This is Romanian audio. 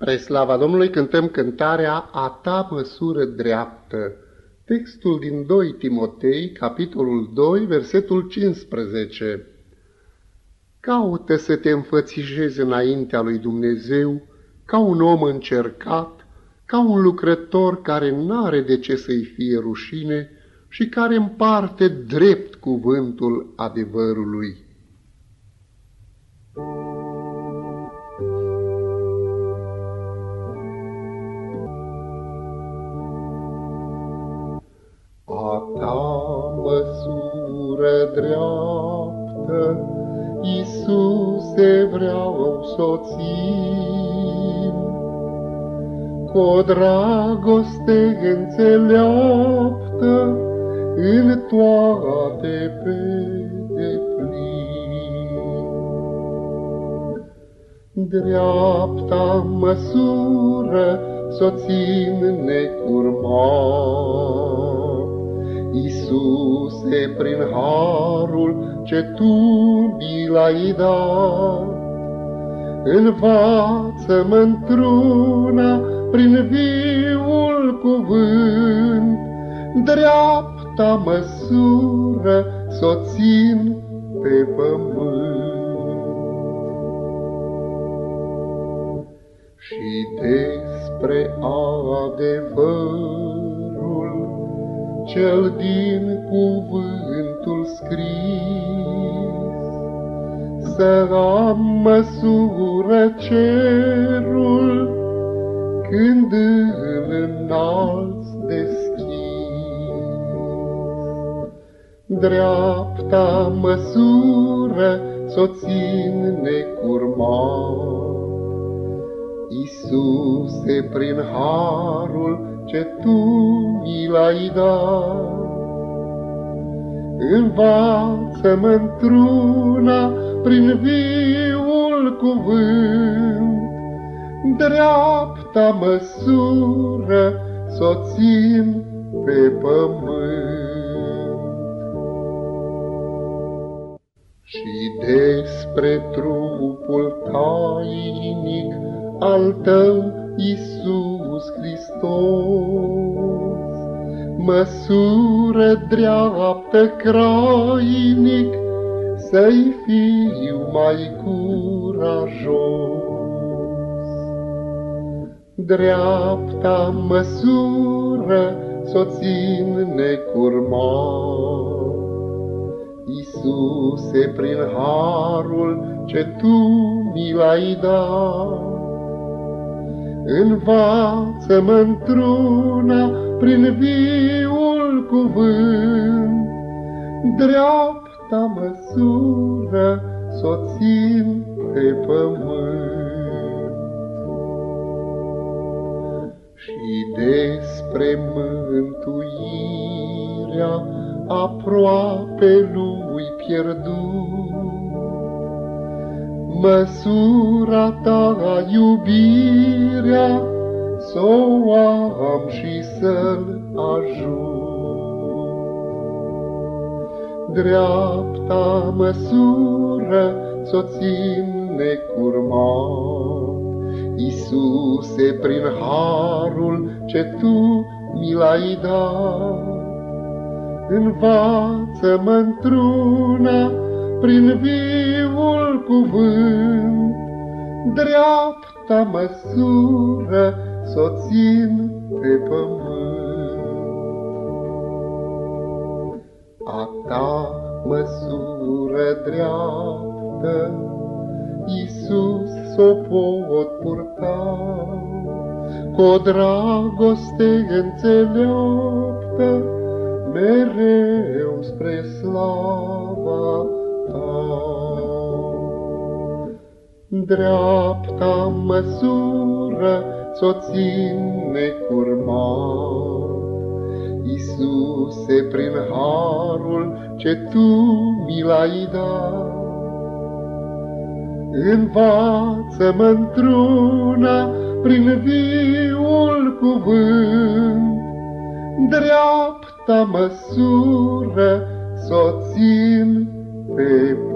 Spre slava Domnului cântăm cântarea A ta măsură dreaptă. Textul din 2 Timotei, capitolul 2, versetul 15. Caută să te înfățișezi înaintea lui Dumnezeu ca un om încercat, ca un lucrător care n-are de ce să-i fie rușine și care împarte drept cuvântul adevărului. Măsură dreaptă, Iisuse vreau să-o țin. Cu o dragoste înțeleaptă, în toate pe deplin. Dreapta măsură s-o țin necurmat, Iisuse, prin harul ce Tu mi l-ai dat, Învață-mă într-una prin viul cuvânt, Dreapta măsură s-o țin pe pământ. Și despre adevărul cel din cuvântul scris. Să am măsură cerul când îl înalți deschis. Dreapta măsură s-o țin necurmat. Iisuse, prin harul ce Tu mi l-ai dat. Învață-mă într-una prin viul cuvânt, Dreapta măsură s-o țin pe pământ. Și despre trupul tainic al Tău, Iisus Hristos, măsură dreaptă crainic, să-i fiu mai curajos. Dreapta măsură s-o țin necurmat, Iisuse, prin harul ce Tu mi l-ai dat, Învață-mă într-una prin viul cuvânt, Dreapta măsură s-o țin pe pământ. Și despre mântuirea aproape lui pierdut, măsura ta iubirea, să o am și să-l ajut. Dreapta măsură s-o țin necurmat, Iisuse, prin harul ce Tu mi l-ai dat. Învață-mă într-una prin viul cuvânt, dreapta măsură s-o țin pe pământ. A ta măsură dreaptă, Iisus s-o pot purta, cu o dragoste înțeleaptă, mereu spre slava Dreapta măsură s-o țin necurmat. Iisuse, prin harul ce Tu mi l-ai dat, Învață-mă într-una prin viul cuvânt, Dreapta măsură s-o țin pe pământ.